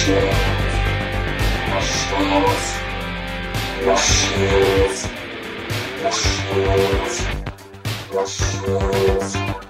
Rushes. Rushes.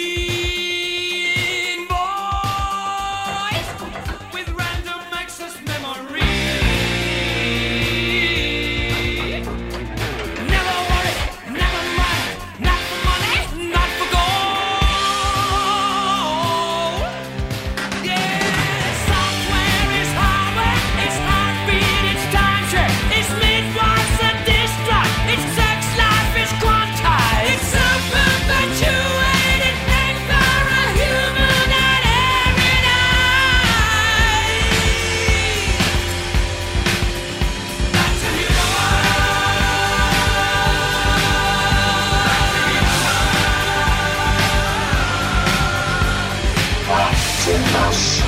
Machines,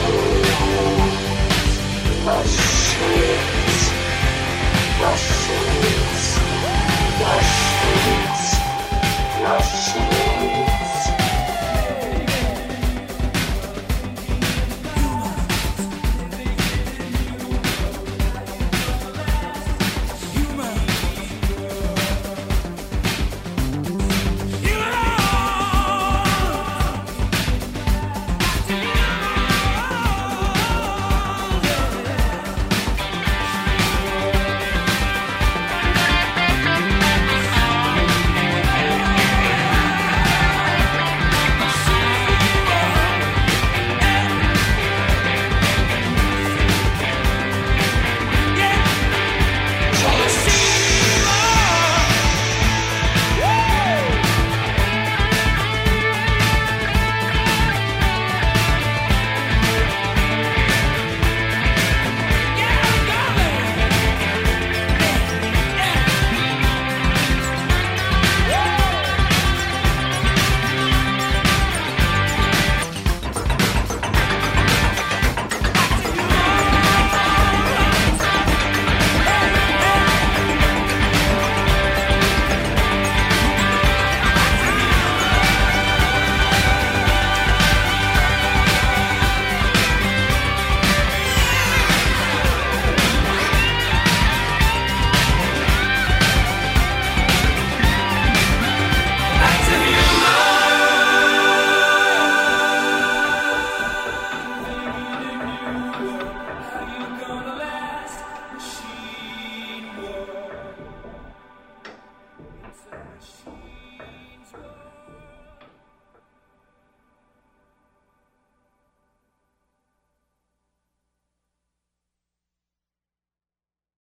machines, machines.